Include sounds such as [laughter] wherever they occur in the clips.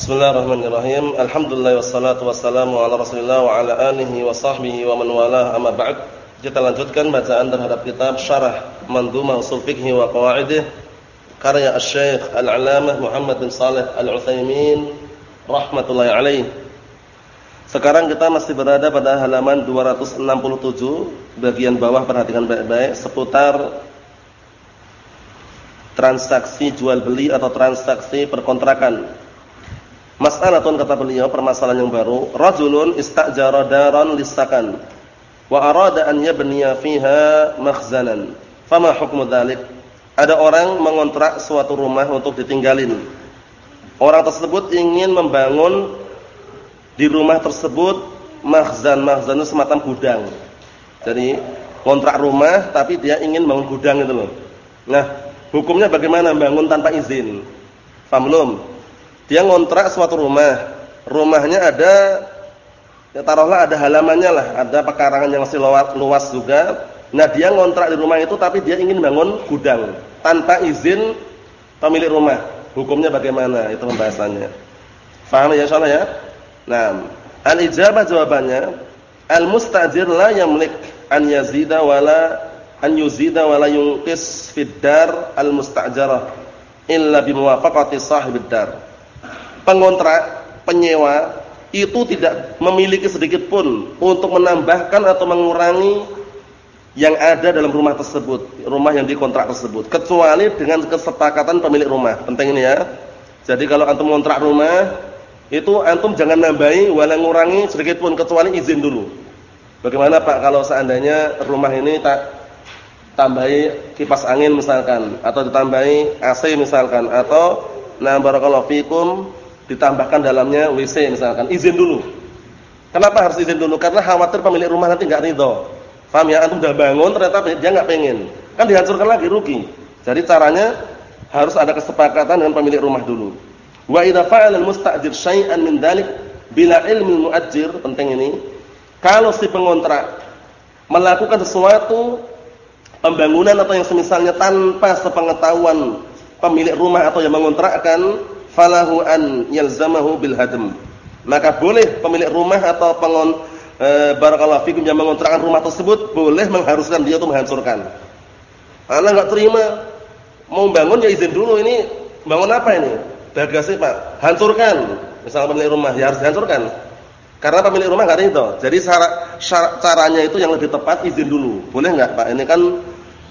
Bismillahirrahmanirrahim. Alhamdulillah wassalatu wassalamu ala Rasulillah wa ala alihi wa sahbihi wa man walah amma ba'd. Kita lanjutkan bacaan terhadap kitab Syarah Mandhumah Ushul Fiqh wa Qawaidih karya Asy-Syaikh Al-'Allamah Muhammad bin Shalih Al-Utsaimin rahmatullahi alaih. Sekarang kita masih berada pada halaman 267 bagian bawah perhatikan baik-baik seputar transaksi jual beli atau transaksi perkontrakan Mas'alatun kata beliau permasalahan yang baru, rajulun istajara daran lisakan wa arada an yabniya fiha makhzanan. Fama hukmu dzalik? Ada orang mengontrak suatu rumah untuk ditinggalin. Orang tersebut ingin membangun di rumah tersebut makhzan, makhzan itu semacam gudang. Jadi kontrak rumah tapi dia ingin bangun gudang itu loh. Nah, hukumnya bagaimana bangun tanpa izin? Paham? Dia ngontrak suatu rumah. Rumahnya ada ya taruhlah ada halamannya lah, ada pekarangan yang masih luas, juga. Nah, dia ngontrak di rumah itu tapi dia ingin bangun gudang tanpa izin pemilik rumah. Hukumnya bagaimana? Itu pembahasannya. Faham ya insyaallah ya? Nah, al-ijabah jawabannya al-mustajir la yamlik an yazida wala an yuzida wala yunqis fid dar al-mustajarah illa bimuwafaqati sahibid dar pengontrak, penyewa itu tidak memiliki sedikit pun untuk menambahkan atau mengurangi yang ada dalam rumah tersebut, rumah yang dikontrak tersebut, kecuali dengan kesepakatan pemilik rumah. Penting ini ya. Jadi kalau antum kontrak rumah, itu antum jangan nambahi wala ngurangi sedikit pun kecuali izin dulu. Bagaimana Pak kalau seandainya rumah ini tak tambahi kipas angin misalkan atau ditambahi AC misalkan atau nah barakallahu fikum ditambahkan dalamnya WC misalkan, izin dulu. Kenapa harus izin dulu? Karena khawatir pemilik rumah nanti enggak ridho. Paham ya? Antum udah bangun ternyata dia enggak pengen. Kan dihancurkan lagi rugi. Jadi caranya harus ada kesepakatan dengan pemilik rumah dulu. Wa idza fa'ala al-musta'jir syai'an min dzalik bila ilmi mu'ajjir, penting ini. Kalau si pengontrak melakukan sesuatu pembangunan atau yang semisalnya tanpa sepengetahuan pemilik rumah atau yang mengontrakkan falahu an yalzamahu bil hadm. Maka boleh pemilik rumah atau pengon e, barakallahu fikum yang mengontrakkan rumah tersebut boleh mengharuskan dia untuk menghancurkan. Anak enggak terima mau bangun ya izin dulu ini bangun apa ini? Bagasi Pak, hancurkan. Misalnya pemilik rumah ya harus dihancurkan. Karena pemilik rumah enggak itu. Jadi cara, caranya itu yang lebih tepat izin dulu. Boleh enggak Pak? Ini kan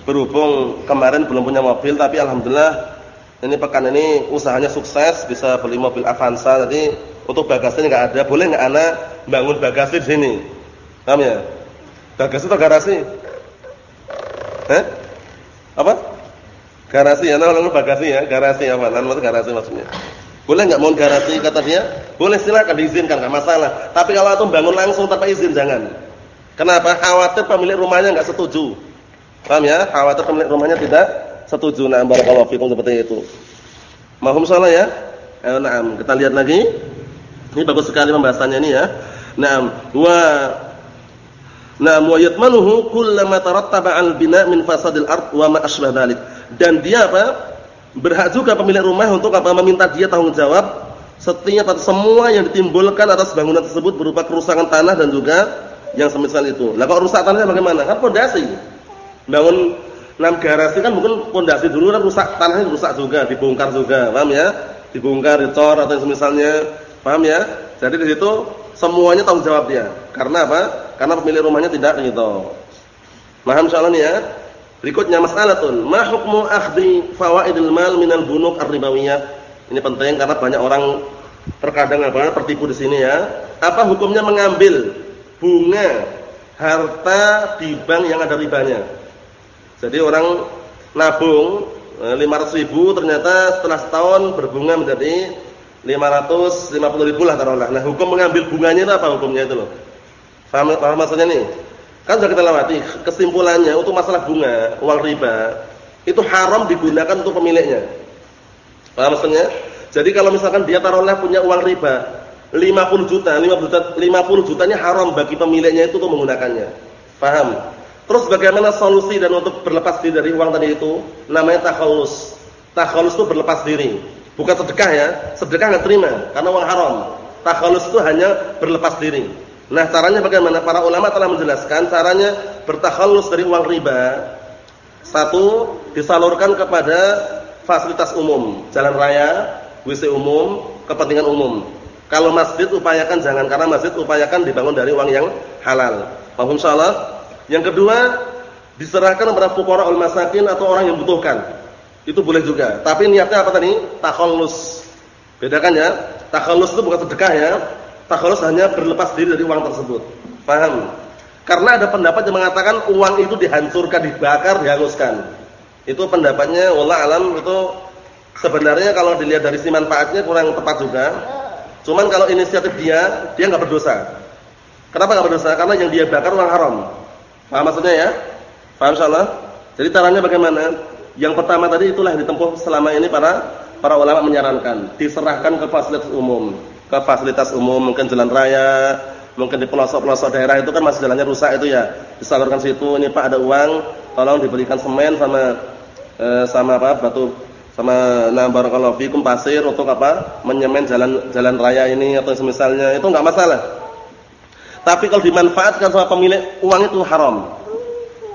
berhubung kemarin belum punya mobil tapi alhamdulillah ini pekan ini usahanya sukses bisa beli mobil Avanza. Jadi untuk bagasinya enggak ada. Boleh enggak anak bangun bagasi di sini? Paham ya? Bagasi atau garasi? Eh apa? Garasi ya namanya bagasi ya. Garasi apa? Namanya garasi maksudnya. Boleh enggak mau garasi kata dia? Boleh silakan diizinkan enggak masalah. Tapi kalau antum bangun langsung tanpa izin jangan. Kenapa? Khawatir pemilik rumahnya enggak setuju. Paham ya? Khawatir pemilik rumahnya tidak setuju nah barakallahu fikum seperti itu. Mahum salah ya? Eh, na'am, kita lihat lagi. Ini bagus sekali pembahasannya ini ya. Naam, wa Naam wa yatmanuhu kullama tarattaba al-bina' min fasadil ard wa ma asbah dzalik. Dan dia apa? Berhak juga pemilik rumah untuk apa? Meminta dia tanggung jawab setiap atau semua yang ditimbulkan atas bangunan tersebut berupa kerusakan tanah dan juga yang semisal itu. Lah kalau rusak tanahnya bagaimana? Kan pondasi. Bangun Enam garasi kan mungkin pondasi dulu kan rusak, tanahnya rusak juga, dibongkar juga, paham ya? Dibongkar, dicor atau misalnya, paham ya? Jadi di situ semuanya tanggung jawab dia. Karena apa? Karena pemilik rumahnya tidak gitu. Paham nih ya? Berikutnya mas'alatun, ma hukmu akhdhi fawaidil mal minal bunuk ar-ribawiyah? Ini penting karena banyak orang terkadang apa tertipu di sini ya. Apa hukumnya mengambil bunga harta di bank yang ada ribanya? Jadi orang nabung 500 eh, ribu ternyata setelah setahun berbunga menjadi 550 ribu lah taruhlah. Nah hukum mengambil bunganya itu apa hukumnya itu loh? Paham, paham maksudnya nih? Kan sudah kita lewati kesimpulannya untuk masalah bunga, uang riba itu haram digunakan untuk pemiliknya. Paham maksudnya? Jadi kalau misalkan dia taruhlah punya uang riba 50 juta, 50 juta 50 jutanya haram bagi pemiliknya itu untuk menggunakannya. Paham? Terus bagaimana solusi dan untuk berlepas diri dari uang tadi itu? Namanya takhallus. Takhallus itu berlepas diri. Bukan sedekah ya. Sedekah nggak terima karena uang haram. Takhallus itu hanya berlepas diri. Nah, caranya bagaimana? Para ulama telah menjelaskan caranya bertakhallus dari uang riba. Satu, disalurkan kepada fasilitas umum, jalan raya, WC umum, kepentingan umum. Kalau masjid upayakan jangan karena masjid upayakan dibangun dari uang yang halal. Paham? Yang kedua, diserahkan kepada fuqara al masakin atau orang yang membutuhkan. Itu boleh juga. Tapi niatnya apa tadi? Takhallus. Bedakan ya. Takhallus itu bukan sedekah ya. Takhallus hanya berlepas diri dari uang tersebut. Paham? Karena ada pendapat yang mengatakan uang itu dihancurkan, dibakar, dihanguskan. Itu pendapatnya wallah alam itu sebenarnya kalau dilihat dari sisi manfaatnya kurang tepat juga. Cuman kalau inisiatif dia, dia nggak berdosa. Kenapa nggak berdosa? Karena yang dia bakar uang haram. Paham maksudnya ya? Paham insyaallah? Jadi caranya bagaimana? Yang pertama tadi itulah yang ditempuh selama ini para para ulama menyarankan, diserahkan ke fasilitas umum, ke fasilitas umum mungkin jalan raya, mungkin di pelosok-pelosok daerah itu kan masih jalannya rusak itu ya, disalurkan situ, ini Pak ada uang, tolong diberikan semen sama eh, sama apa? batu sama nah barakallahu fikum pasir untuk apa? menyemen jalan jalan raya ini atau semisalnya, itu enggak masalah. Tapi kalau dimanfaatkan sama pemilik uang itu haram.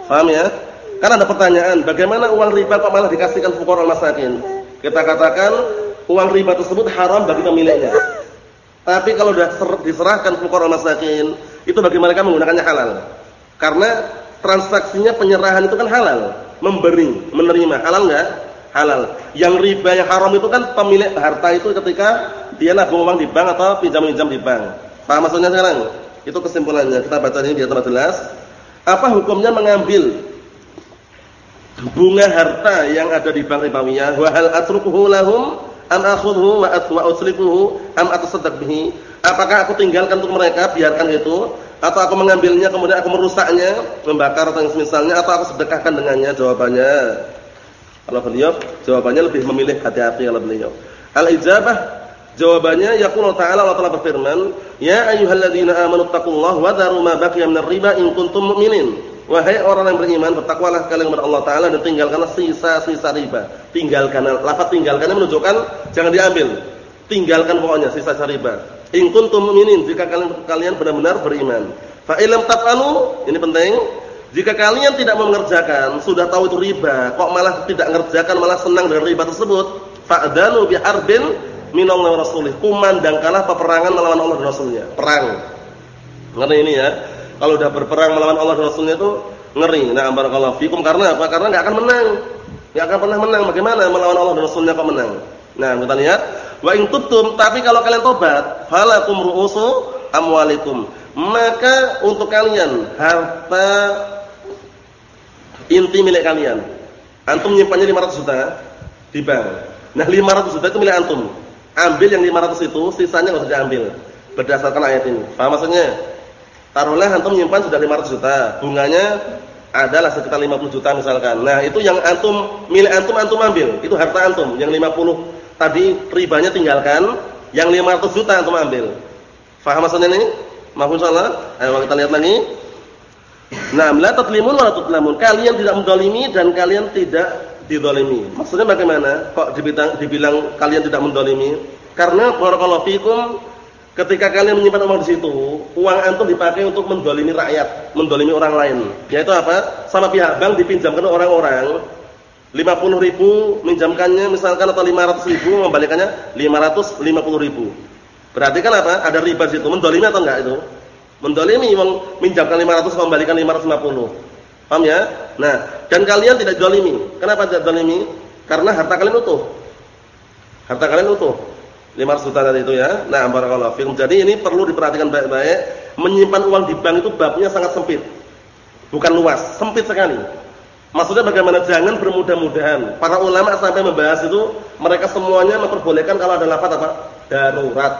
Paham ya? Karena ada pertanyaan, bagaimana uang riba kok malah dikasihkan fuqara masakin? Kita katakan uang riba tersebut haram bagi pemiliknya. Tapi kalau sudah diserahkan fuqara masakin, itu bagi mereka menggunakannya halal. Karena transaksinya penyerahan itu kan halal, memberi, menerima, halal enggak? Halal. Yang riba yang haram itu kan pemilik harta itu ketika dia nabung uang di bank atau pinjam-pinjam di bank. Paham maksudnya sekarang? Itu kesimpulannya. Kita baca ini biar jelas. Apa hukumnya mengambil bunga harta yang ada di bank ribawiyah wa hal atrukuhu lahum? Am akhudhu wa atwa uslifuhu am atasaddaq bihi? Apakah aku tinggalkan untuk mereka? Biarkan itu. Atau aku mengambilnya kemudian aku merusaknya membakar atau misalnya atau aku sedekahkan dengannya? Jawabannya. Kalau beliau jawabannya lebih memilih hati-hati kalau beliau. Al ijabah jawabannya yaqulu ta'ala Allah Ta'ala berfirman ya ayyuhalladzina amanu taqullaha wa dharu ma baqiya minar riba in kuntum mu'minin Wahai orang yang beriman, bertakwalah kalian kepada Allah Taala dan tinggalkanlah sisa-sisa riba. Tinggalkan, lafaz tinggalkannya menunjukkan jangan diambil. Tinggalkan pokoknya sisa-sisa riba. In kuntum mu'minin, jika kalian kalian benar-benar beriman. Fa illam taf'alu, ini penting. Jika kalian tidak mengerjakan, sudah tahu itu riba, kok malah tidak mengerjakan, malah senang dengan riba tersebut, fa'danu biharbin minallahi wa rasulih. Kumandangkanlah peperangan melawan Allah dan Rasulnya. Perang. Ngerti ini ya? Kalau sudah berperang melawan Allah dan Rasulnya itu ngeri. Nah, barakallahu fikum karena apa? Karena enggak akan menang. Enggak akan pernah menang. Bagaimana melawan Allah dan Rasulnya kok menang? Nah, kita lihat, wa in tubtum, tapi kalau kalian tobat, falakum ru'usu amwalikum. Maka untuk kalian harta inti milik kalian. Antum nyimpannya 500 juta di bank. Nah, 500 juta itu milik antum. Ambil yang 500 itu, sisanya enggak usah diambil. Berdasarkan ayat ini. Paham maksudnya? Taruhlah antum nyimpan sudah 500 juta, bunganya adalah sekitar 50 juta misalkan. Nah, itu yang antum milik antum antum ambil, itu harta antum. Yang 50 tadi ribanya tinggalkan, yang 500 juta antum ambil. Faham maksudnya ini? Mahfuz salah? Ayo kita lihat lagi. Nah, la tatlimun wa tutlamun. Kalian tidak mendolimi dan kalian tidak didolimi. Maksudnya bagaimana? Kok dibilang, dibilang kalian tidak mendolimi? Karena barakallahu fikum Ketika kalian menyimpan uang di situ, uang antum dipakai untuk mendolimi rakyat, mendolimi orang lain. Yaitu apa? Sama pihak bank dipinjamkan orang-orang 50 ribu minjamkannya misalkan atau 500 ribu membalikannya 550 ribu. Berarti kan apa? Ada riba di situ. Mendolimi atau enggak itu? Mendolimi uang minjamkan 500 membalikan 550. Paham ya? Nah, dan kalian tidak dolimi. Kenapa tidak dolimi? Karena harta kalian utuh. Harta kalian utuh. 500 juta tadi itu ya. Nah, barakallahu fikum. Jadi ini perlu diperhatikan baik-baik. Menyimpan uang di bank itu babnya sangat sempit. Bukan luas, sempit sekali. Maksudnya bagaimana jangan bermudah-mudahan. Para ulama sampai membahas itu mereka semuanya memperbolehkan kalau ada lafaz apa? darurat.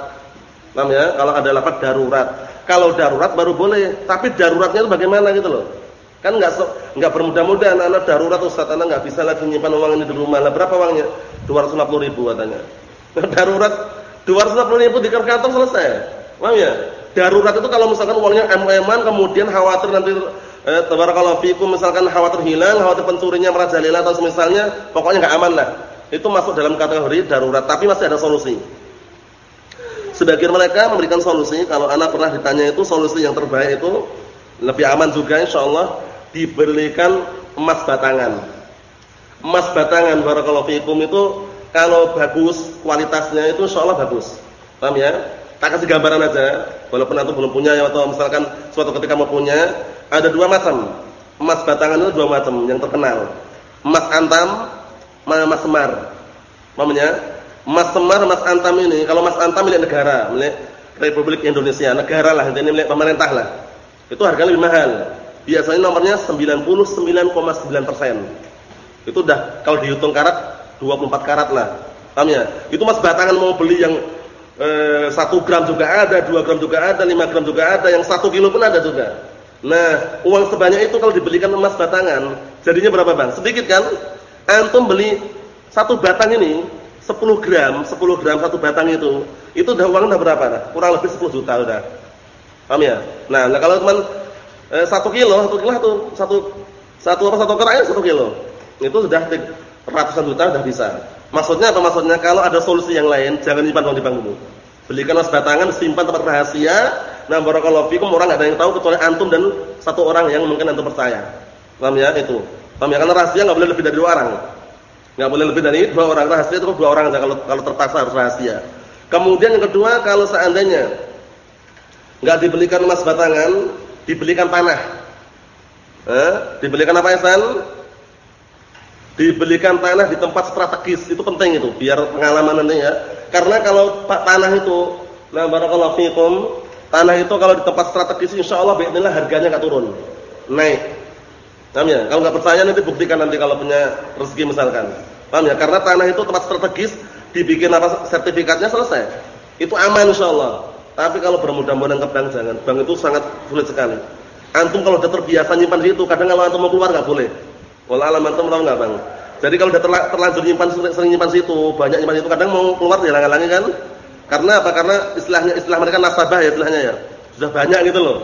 Paham ya? Kalau ada lafaz darurat. Kalau darurat baru boleh, tapi daruratnya itu bagaimana gitu loh. Kan enggak enggak bermudah-mudahan anak darurat Ustaz, anak enggak bisa lagi menyimpan uang ini di rumah. Lah berapa uangnya? 250 ribu katanya. Darurat 250 ribu di kantor selesai. Paham ya? Darurat itu kalau misalkan uangnya mm-an kemudian khawatir nanti eh, tabarakallahu fikum misalkan khawatir hilang, khawatir pencurinya merajalela atau semisalnya, pokoknya enggak aman lah. itu masuk dalam kategori darurat, tapi masih ada solusi. Sebagian mereka memberikan solusi, kalau anak pernah ditanya itu solusi yang terbaik itu lebih aman juga insya Diberikan emas batangan. Emas batangan barakallahu fikum itu kalau bagus kualitasnya itu insya Allah bagus. Paham ya? Tak kasih gambaran aja, walaupun antum belum punya atau misalkan suatu ketika mau punya, ada dua macam. Emas batangan itu dua macam yang terkenal. Emas antam, emas semar. Paham ya? Emas semar, emas antam ini, kalau emas antam milik negara, milik Republik Indonesia, negara lah, ini milik pemerintah lah. Itu harganya lebih mahal. Biasanya nomornya 99,9 persen. Itu udah kalau dihitung karat 24 karat lah. Paham ya? Itu mas batangan mau beli yang eh, 1 gram juga ada, 2 gram juga ada, 5 gram juga ada, yang 1 kilo pun ada juga. Nah, uang sebanyak itu kalau dibelikan emas batangan, jadinya berapa bang? Sedikit kan? Antum beli satu batang ini 10 gram, 10 gram satu batang itu, itu udah uang udah berapa? Dah? Kurang lebih 10 juta udah. Paham ya? Nah, nah kalau teman eh, 1 kilo, 1 kilo satu satu satu apa satu kerak satu kilo. Itu sudah ratusan juta sudah bisa. Maksudnya apa maksudnya? Kalau ada solusi yang lain, jangan simpan uang di bank dulu. Belikan emas batangan, simpan tempat rahasia. Nah, barakallahu fikum orang enggak ada yang tahu kecuali antum dan satu orang yang mungkin antum percaya. Paham ya? Itu. Paham ya? Karena rahasia enggak boleh lebih dari dua orang. Enggak boleh lebih dari dua orang. Rahasia itu dua orang aja kalau kalau terpaksa harus rahasia. Kemudian yang kedua, kalau seandainya enggak dibelikan emas batangan, dibelikan tanah. Eh, dibelikan apa ya, San? Dibelikan tanah di tempat strategis, itu penting itu, biar pengalaman nanti ya. Karena kalau tanah itu, nah barakallahu fikum, tanah itu kalau di tempat strategis insyaallah baiknya harganya enggak turun. Naik. Paham ya? Kalau nggak percaya nanti buktikan nanti kalau punya rezeki misalkan. Paham ya? Karena tanah itu tempat strategis dibikin apa sertifikatnya selesai. Itu aman insyaallah. Tapi kalau bermudah-mudahan ke bank jangan. Bank itu sangat sulit sekali. Antum kalau sudah terbiasa nyimpan di situ, kadang kalau antum mau keluar enggak boleh. Wallah alam antum tahu enggak, Bang? Jadi kalau sudah terlanjur nyimpan sering nyimpan situ, banyak nyimpan situ, kadang mau keluar halang kan? Karena apa? Karena istilahnya istilah mereka nasabah ya istilahnya ya. Sudah banyak gitu loh.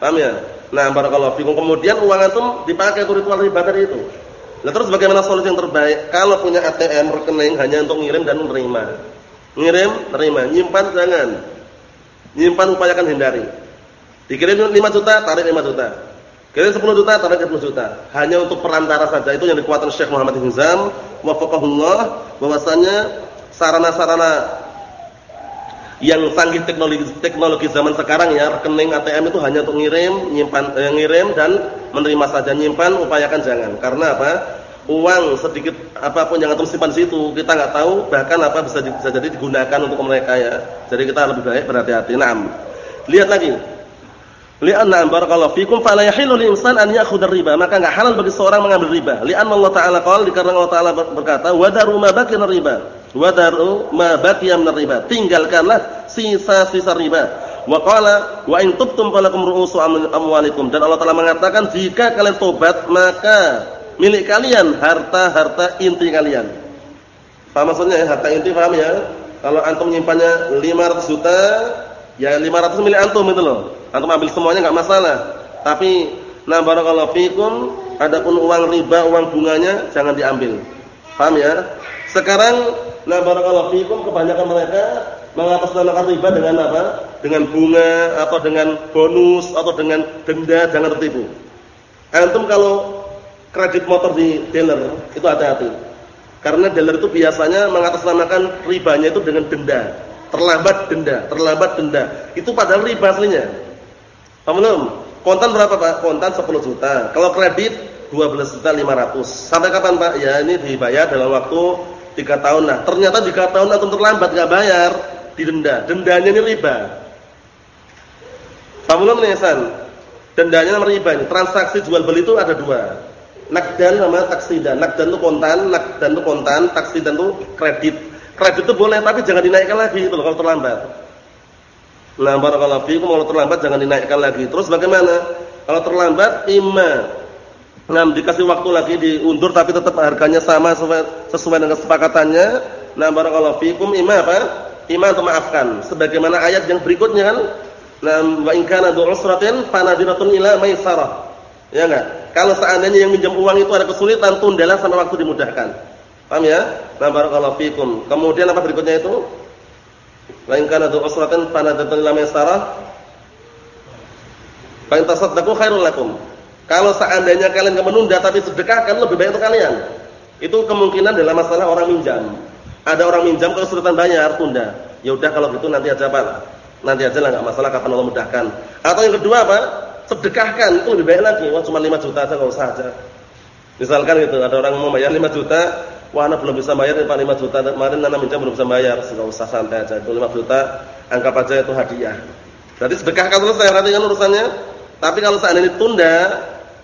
Paham ya? Nah, barakallahu fikum. Kemudian uang antum dipakai untuk ritual riba itu. Nah, terus bagaimana solusi yang terbaik? Kalau punya ATM rekening hanya untuk ngirim dan menerima. Ngirim, terima, nyimpan jangan. Nyimpan upayakan hindari. Dikirim 5 juta, tarik 5 juta. Kirim 10 juta, tarik 10 juta. Hanya untuk perantara saja. Itu yang dikuatkan Syekh Muhammad Hizam wafaqahullah bahwasanya sarana-sarana yang canggih teknologi teknologi zaman sekarang ya, rekening ATM itu hanya untuk ngirim, nyimpan eh, ngirim dan menerima saja. Nyimpan upayakan jangan. Karena apa? Uang sedikit apa pun yang antum simpan situ, kita nggak tahu bahkan apa bisa, bisa jadi digunakan untuk mereka ya. Jadi kita lebih baik berhati-hati. Naam. Lihat lagi. Li'anna barakallahu fikum fala yahillu lil insan an ya'khudha riba. Maka enggak halal bagi seorang mengambil riba. Li'anna Allah Ta'ala qala dikarenakan Allah Ta'ala berkata, "Wa daru ma baqiya riba." Wa daru ma baqiya riba. Tinggalkanlah sisa-sisa riba. Wa qala wa in tubtum falakum ru'usu amwalikum. Dan Allah Ta'ala mengatakan, jika kalian tobat, maka milik kalian harta-harta inti kalian. Paham maksudnya ya? Harta inti paham ya? Kalau antum nyimpannya 500 juta, ya 500 milik antum itu loh. Antum ambil semuanya enggak masalah. Tapi na barakallahu fikum, adapun uang riba, uang bunganya jangan diambil. Paham ya? Sekarang na barakallahu fikum kebanyakan mereka mengatasnamakan riba dengan apa? Dengan bunga atau dengan bonus atau dengan denda, jangan tertipu. Antum kalau kredit motor di dealer itu hati-hati. Karena dealer itu biasanya mengatasnamakan ribanya itu dengan denda. Terlambat denda, terlambat denda. Itu padahal riba aslinya. Paham belum? Kontan berapa Pak? Kontan 10 juta. Kalau kredit 12 juta 500. Sampai kapan Pak? Ya ini dibayar dalam waktu 3 tahun. Nah, ternyata 3 tahun atau terlambat enggak bayar, didenda. Dendanya ini riba. Paham belum nih, San? Dendanya riba ini. Transaksi jual beli itu ada dua. Nakdan sama taksidan. Nakdan itu kontan, nakdan itu kontan, taksidan itu kredit. Kredit itu boleh tapi jangan dinaikkan lagi itu kalau terlambat. Nah, barakallahu fiikum kalau terlambat jangan dinaikkan lagi. Terus bagaimana? Kalau terlambat imma Nah, dikasih waktu lagi diundur tapi tetap harganya sama sesuai, sesuai dengan kesepakatannya. Nah, barakallahu fiikum imma apa? Imma untuk maafkan. Sebagaimana ayat yang berikutnya kan, nah wa in kana du usratin fanadiratun ila maisarah. Ya enggak? Kalau seandainya yang minjam uang itu ada kesulitan, tundalah sampai waktu dimudahkan. Paham ya? Nah, barakallahu fikum. Kemudian apa berikutnya itu? Lain kana tu usratan fanadatun lam yasara. Fa in tasaddaqu khairul lakum. Kalau seandainya kalian menunda tapi sedekah kan lebih baik untuk kalian. Itu kemungkinan dalam masalah orang minjam. Ada orang minjam kalau kesulitan bayar tunda. Ya udah kalau gitu nanti aja Pak. Nanti aja lah enggak masalah kapan Allah mudahkan. Atau yang kedua apa? Sedekahkan itu lebih baik lagi. Wah cuma 5 juta aja enggak usah aja. Misalkan gitu ada orang mau bayar 5 juta, wah anak belum bisa bayar Pak 5 juta. Kemarin anak minjam belum bisa bayar, enggak usah santai aja. Itu 5 juta anggap aja itu hadiah. Berarti sedekahkan selesai berarti kan urusannya. Tapi kalau seandainya tunda,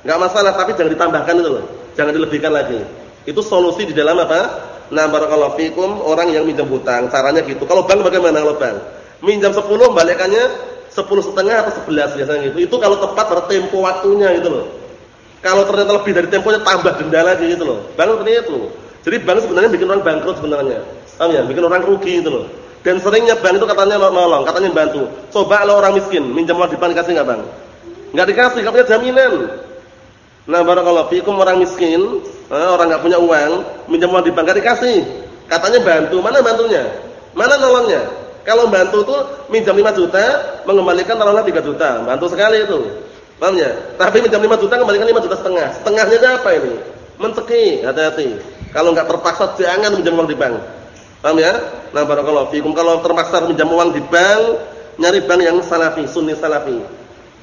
enggak masalah tapi jangan ditambahkan itu loh. Jangan dilebihkan lagi. Itu solusi di dalam apa? Nah, barakallahu fikum orang yang minjam hutang, caranya gitu. Kalau bank bagaimana kalau bank? Minjam 10 balikannya 10 setengah atau 11 biasanya gitu. Itu kalau tepat pada tempo waktunya gitu loh. Kalau ternyata lebih dari temponya tambah denda lagi gitu loh. Bank seperti itu. Jadi bank sebenarnya bikin orang bangkrut sebenarnya. Paham ya? Bikin orang rugi gitu loh. Dan seringnya bank itu katanya nolong, katanya bantu. Coba kalau orang miskin minjam uang di bank dikasih enggak, Bang? Enggak dikasih, punya jaminan. Nah, barakallahu fikum orang miskin, eh, orang enggak punya uang, minjam uang di bank enggak dikasih. Katanya bantu, mana bantunya? Mana nolongnya? Kalau bantu tuh minjam 5 juta, mengembalikan taruhlah 3 juta. Bantu sekali itu. Paham ya? Tapi minjam 5 juta kembalikan 5 juta setengah. Setengahnya apa ini? Menceki, hati-hati. Kalau enggak terpaksa jangan minjam uang di bank. Paham ya? Nah, barakallahu fikum kalau terpaksa minjam uang di bank, nyari bank yang salafi, sunni salafi.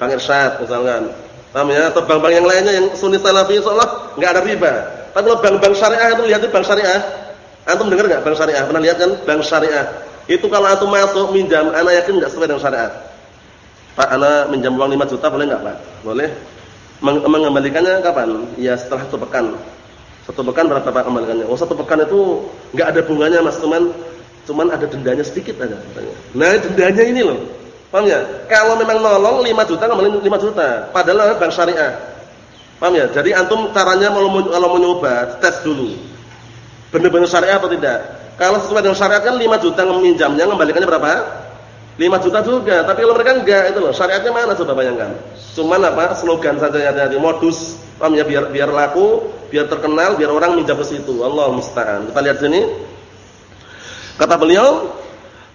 Bank Irsyad misalkan Paham ya? Atau bank-bank yang lainnya yang sunni salafi insyaallah enggak ada riba. Tapi kalau bank-bank syariah itu lihat bank syariah. Antum dengar enggak bank syariah? Pernah lihat kan bank syariah? Itu kalau antum masuk minjam, ana yakin enggak sesuai dengan syariat. Pak, ana minjam uang 5 juta boleh enggak, Pak? Boleh. Meng mengembalikannya kapan? Ya setelah satu pekan. Satu pekan berapa Pak kembalikannya? Oh, satu pekan itu enggak ada bunganya, Mas, cuman cuman ada dendanya sedikit aja katanya. Nah, dendanya ini loh. Paham ya? Kalau memang nolong 5 juta kembali 5 juta. Padahal bank syariah. Paham ya? Jadi antum caranya kalau mau nyoba tes dulu. Benar-benar syariah atau tidak? Kalau sesuai dengan syariat kan 5 juta meminjamnya kembalikannya berapa? 5 juta juga. Tapi kalau mereka enggak itu loh. Syariatnya mana coba bayangkan. Cuman apa? Slogan saja hati-hati modus. Paham ya? Biar biar laku, biar terkenal, biar orang minjam ke situ. Allah musta'an. Kita lihat sini. Kata beliau,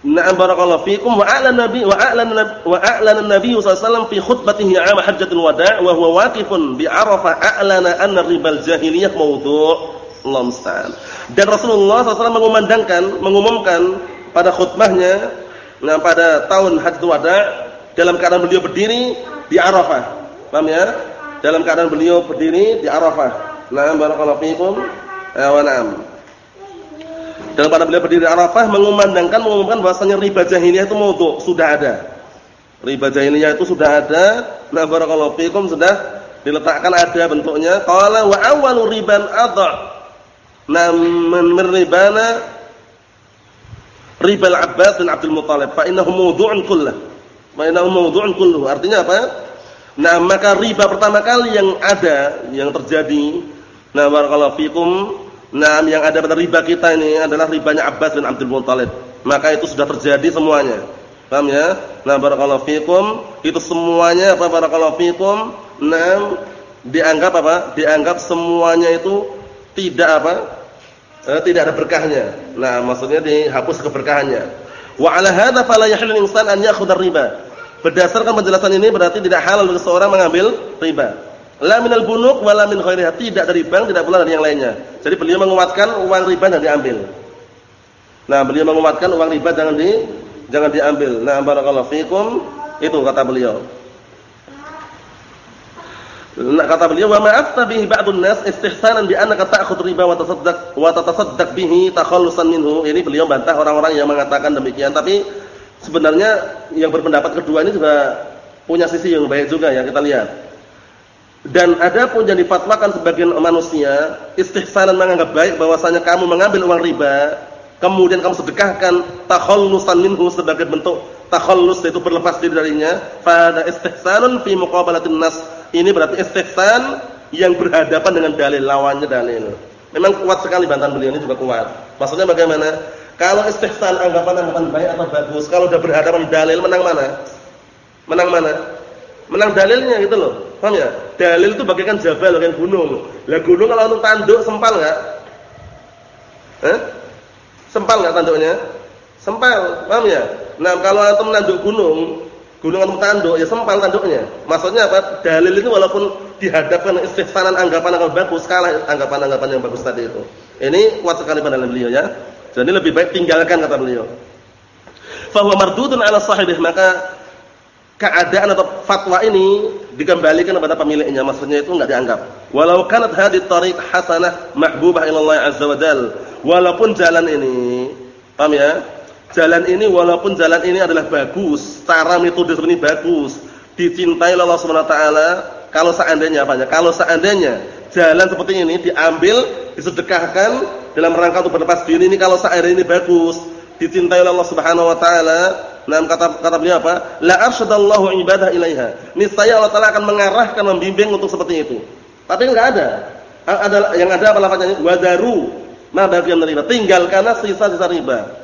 Na'am barakallahu fikum wa a'lan nabi wa a'lan wa a'lan nabi sallallahu fi khutbatihi 'am hajjatul wada' wa huwa waqifun bi Arafah a'lana anna ribal jahiliyah mawdu' Allah. Dan Rasulullah SAW mengumandangkan, mengumumkan pada khutbahnya nah pada tahun Hajjatul Wada' dalam keadaan beliau berdiri di Arafah. Paham ya? Dalam keadaan beliau berdiri di Arafah. Na'am barakallahu fikum. Wa na'am. Dalam pada beliau berdiri Arafah mengumandangkan mengumumkan bahwasanya riba jahiliyah itu maudhu, sudah ada. Riba jahiliyah itu sudah ada. Nah barakallahu fikum sudah diletakkan ada bentuknya. Qala wa awwalu riban adha. Namun ribana ribal Abbas bin Abdul Muthalib fa innahu mawdu'un kullah. Fa innahu mawdu'un kulluh. Artinya apa? Nah, maka riba pertama kali yang ada, yang terjadi, nah barakallahu fikum Nah, yang ada pada riba kita ini adalah ribanya Abbas bin Abdul Muthalib. Maka itu sudah terjadi semuanya. Paham ya? Nah, barakallahu fikum, itu semuanya apa barakallahu fikum? Nah, dianggap apa? Dianggap semuanya itu tidak apa? Eh, tidak ada berkahnya. Nah, maksudnya dihapus keberkahannya. Wa 'ala hadza fala yahillu insan an ya'khudha riba. Berdasarkan penjelasan ini berarti tidak halal bagi seorang mengambil riba. La minal bunuk wala min ghairiha, tidak dari bank, tidak pula dari yang lainnya. Jadi beliau menguatkan uang riba jangan diambil. Nah, beliau menguatkan uang riba jangan di jangan diambil. Nah, barakallahu fikum, itu kata beliau. Nah, kata beliau, "Wa ma'afta bihi ba'dun nas istihsanan bi annaka ta'khudh riba wa tasaddaq wa tatasaddaq bihi takhallusan minhu." Ini beliau bantah orang-orang yang mengatakan demikian, tapi sebenarnya yang berpendapat kedua ini juga punya sisi yang baik juga ya, kita lihat. Dan ada pun yang difatwakan sebagian manusia istihsanan menganggap baik bahwasanya kamu mengambil uang riba, kemudian kamu sedekahkan takhallusan minhu sebagai bentuk takhallus yaitu berlepas diri darinya, pada istihsanun fi muqabalatin nas. Ini berarti istihsan yang berhadapan dengan dalil lawannya dalil. Memang kuat sekali bantahan beliau ini juga kuat. Maksudnya bagaimana? Kalau istihsan anggapan-anggapan baik atau bagus, kalau sudah berhadapan dalil menang mana? Menang mana? Menang dalilnya gitu loh. Paham ya? Dalil itu bagaikan jabal, bagaikan gunung. Lah gunung kalau untuk tanduk sempal enggak? Eh? Sempal enggak tanduknya? Sempal, paham ya? Nah, kalau antum nanduk gunung, gunung antum tanduk ya sempal tanduknya. Maksudnya apa? Dalil itu walaupun dihadapkan istihsanan anggapan anggapan bagus kalah anggapan-anggapan yang bagus tadi itu. Ini kuat sekali pada beliau ya. Jadi lebih baik tinggalkan kata beliau. Fahuwa mardudun ala sahibih maka keadaan atau fatwa ini dikembalikan kepada pemiliknya maksudnya itu enggak dianggap walau kanat hadhihi tariq hasanah mahbubah ila Allah azza wa jal walaupun jalan ini paham ya jalan ini walaupun jalan ini adalah bagus cara metode ini bagus dicintai Allah Subhanahu taala kalau seandainya apa ya kalau seandainya jalan seperti ini diambil disedekahkan dalam rangka untuk berlepas diri ini kalau seandainya ini bagus dicintai Allah Subhanahu wa taala Nah, kata kata beliau apa? La arsyadallahu ibadah ilaiha. Niscaya Allah Taala akan mengarahkan membimbing untuk seperti itu. Tapi enggak ada. Ada yang ada apa lafaznya? Wadaru ma bagian riba. Tinggalkanlah sisa-sisa riba.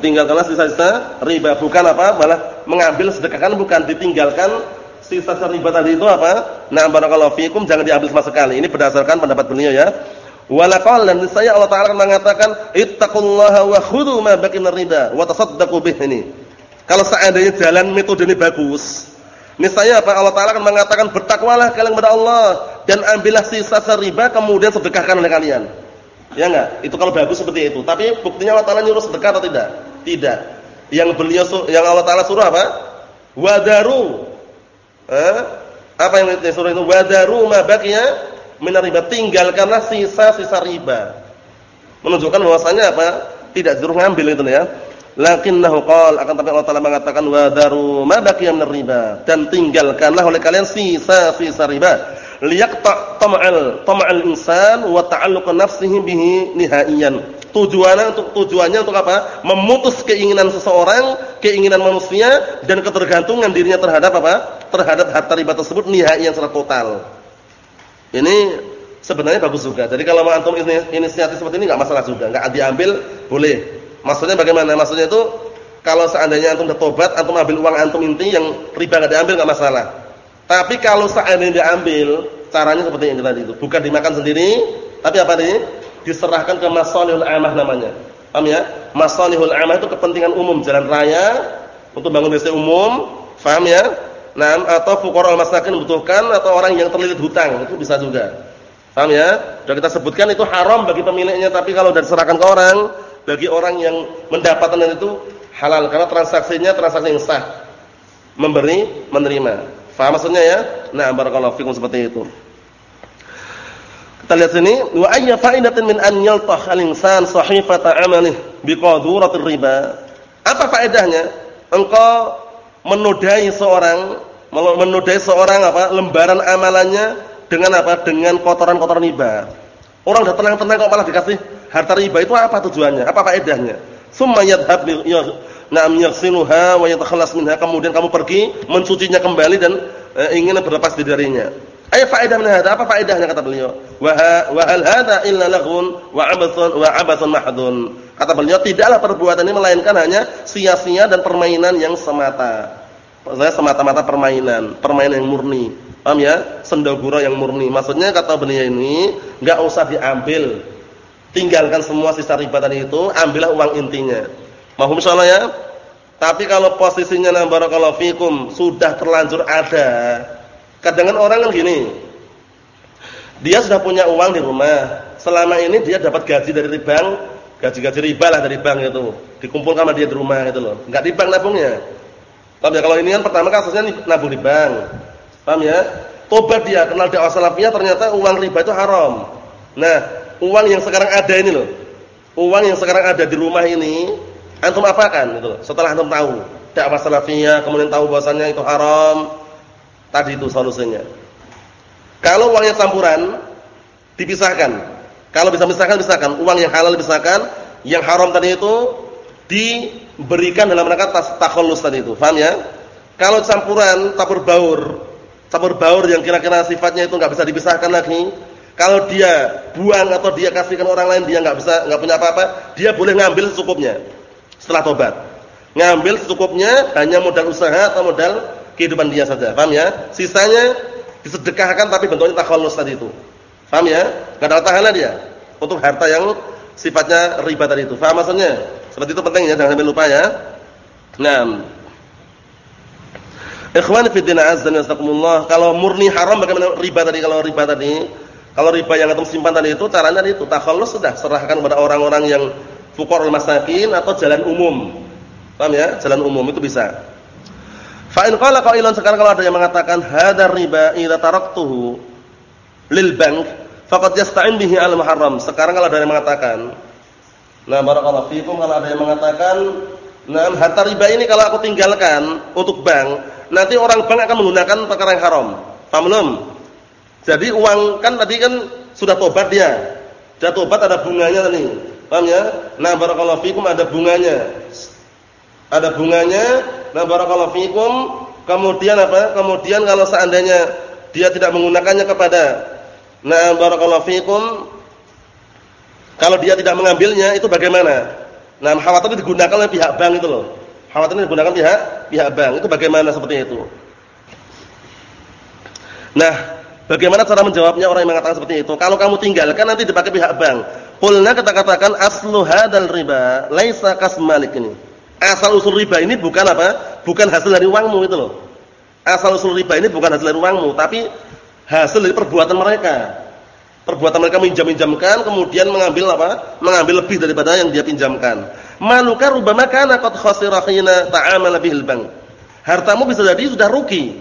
Tinggalkanlah sisa-sisa riba, bukan apa? Malah mengambil sedekahkan bukan ditinggalkan sisa-sisa riba tadi itu apa? Nah, barakallahu fikum jangan diambil sama sekali. Ini berdasarkan pendapat beliau ya. Walaqal dan saya Allah Taala mengatakan ittaqullaha wa khudhu ma baqina riba wa tasaddaqu bih ini. Kalau seandainya jalan metode ini bagus, niscaya apa Allah Taala akan mengatakan bertakwalah kalian kepada Allah dan ambillah sisa riba kemudian sedekahkan oleh kalian. Ya enggak? Itu kalau bagus seperti itu. Tapi buktinya Allah Taala nyuruh sedekah atau tidak? Tidak. Yang beliau yang Allah Taala suruh apa? Wadaru. Eh? Apa yang disuruh itu? Wadaru ma baqiya minar riba tinggalkanlah sisa-sisa riba. Menunjukkan bahwasanya apa? Tidak disuruh ngambil itu ya. Lakinnahu qala akan tapi Allah Taala mengatakan wa daru ma baqiya minar riba dan tinggalkanlah oleh kalian sisa-sisa riba. Liyaqta tam'al tam'al insan wa ta'alluq nafsihi bihi nihaiyan. Tujuannya untuk tujuannya untuk apa? Memutus keinginan seseorang, keinginan manusia dan ketergantungan dirinya terhadap apa? Terhadap harta riba tersebut nihaiyan secara total. Ini sebenarnya bagus juga. Jadi kalau antum inisiatif seperti ini enggak masalah juga, enggak diambil boleh. Maksudnya bagaimana? Maksudnya itu kalau seandainya antum bertobat, antum ambil uang antum inti yang riba enggak diambil enggak masalah. Tapi kalau seandainya diambil, caranya seperti ini tadi itu. Bukan dimakan sendiri, tapi apa nih? Diserahkan ke masalihul amah namanya. Paham ya? Masalihul amah itu kepentingan umum, jalan raya untuk bangun desa umum, paham ya? Nah, atau fuqara masakin membutuhkan atau orang yang terlilit hutang, itu bisa juga. Paham ya? Sudah kita sebutkan itu haram bagi pemiliknya, tapi kalau sudah diserahkan ke orang, bagi orang yang mendapatkan itu halal karena transaksinya transaksi yang sah. Memberi, menerima. Faham maksudnya ya? Nah, barakallahu fikum seperti itu. Kita lihat sini, wa ayya fa'idatin min an yaltah al-insan sahifata amalih biqaduratir riba. Apa faedahnya? Engkau menodai seorang menodai seorang apa lembaran amalannya dengan apa dengan kotoran-kotoran riba. Orang sudah tenang-tenang kok malah dikasih harta riba itu apa tujuannya? Apa faedahnya? Summa yadhhab na'am yaghsiluha wa yatakhallas minha kemudian kamu pergi mencucinya kembali dan eh, ingin berlepas darinya. Ayo faedah min hada? Apa faedahnya kata beliau? Wa wa hal hada illa laghun wa abathun wa abathun mahdun. Kata beliau tidaklah perbuatan ini melainkan hanya sia-sia dan permainan yang semata. Saya semata-mata permainan, permainan yang murni. Paham ya? Sendagura yang murni. Maksudnya kata beliau ini enggak usah diambil. Tinggalkan semua sisa riba tadi itu, ambillah uang intinya. Mahum insyaallah ya. Tapi kalau posisinya na barakallahu fikum sudah terlanjur ada. Kadang orang kan gini. Dia sudah punya uang di rumah. Selama ini dia dapat gaji dari bank gaji-gaji riba lah dari bank itu dikumpulkan sama dia di rumah gitu loh enggak di bank nabungnya paham ya kalau ini kan pertama kasusnya nabung di bank paham ya tobat dia kenal dakwah salafiyah ternyata uang riba itu haram nah uang yang sekarang ada ini loh uang yang sekarang ada di rumah ini antum apakan gitu loh setelah antum tahu dakwah salafiyah kemudian tahu bahwasannya itu haram tadi itu solusinya. Kalau uangnya campuran dipisahkan. Kalau bisa misalkan misalkan uang yang halal misalkan, yang haram tadi itu diberikan dalam rangka takhallus tadi itu. Paham ya? Kalau campuran campur baur, campur baur yang kira-kira sifatnya itu enggak bisa dipisahkan lagi, kalau dia buang atau dia kasihkan orang lain dia enggak bisa enggak punya apa-apa, dia boleh ngambil secukupnya setelah tobat. Ngambil secukupnya hanya modal usaha atau modal kehidupan dia saja. Paham ya? Sisanya disedekahkan tapi bentuknya takhallus tadi itu. Paham ya? Enggak ada tahanan dia untuk harta yang sifatnya riba tadi itu. Paham maksudnya? Seperti itu penting ya, jangan sampai lupa ya. Naam. Ikhwan fi din azza wa kalau murni haram bagaimana riba tadi kalau riba tadi? Kalau riba yang antum simpan tadi itu caranya itu takhallus sudah serahkan kepada orang-orang yang fuqarul masakin atau jalan umum. Paham ya? Jalan umum itu bisa. Fa in qala qailan sekarang kalau ada yang mengatakan hadar riba idza taraktuhu lil bank faqad yasta'in bihi al muharram. Sekarang kalau ada yang mengatakan Nah, barakallahu fikum kalau ada yang mengatakan, "Nah, harta riba ini kalau aku tinggalkan untuk bank, nanti orang bank akan menggunakan perkara yang haram." Paham belum? Jadi uang kan tadi kan sudah tobat dia. Sudah tobat ada bunganya tadi. Paham ya? Nah, barakallahu fikum ada bunganya. Ada bunganya. Nah, barakallahu fikum kemudian apa? Kemudian kalau seandainya dia tidak menggunakannya kepada Nah, barakallahu fikum kalau dia tidak mengambilnya itu bagaimana? Nah, khawatir digunakan oleh pihak bank itu loh. Khawatir digunakan pihak pihak bank itu bagaimana seperti itu? Nah, bagaimana cara menjawabnya orang yang mengatakan seperti itu? Kalau kamu tinggalkan nanti dipakai pihak bank. Qulna kita katakan aslu hadzal riba laisa kasmalik ini. Asal usul riba ini bukan apa? Bukan hasil dari uangmu itu loh. Asal usul riba ini bukan hasil dari uangmu, tapi hasil dari perbuatan mereka perbuatan mereka minjam-minjamkan kemudian mengambil apa? mengambil lebih daripada yang dia pinjamkan. Maluka rubama kana qad khasira hina ta'amala bihil bank. Hartamu bisa jadi sudah rugi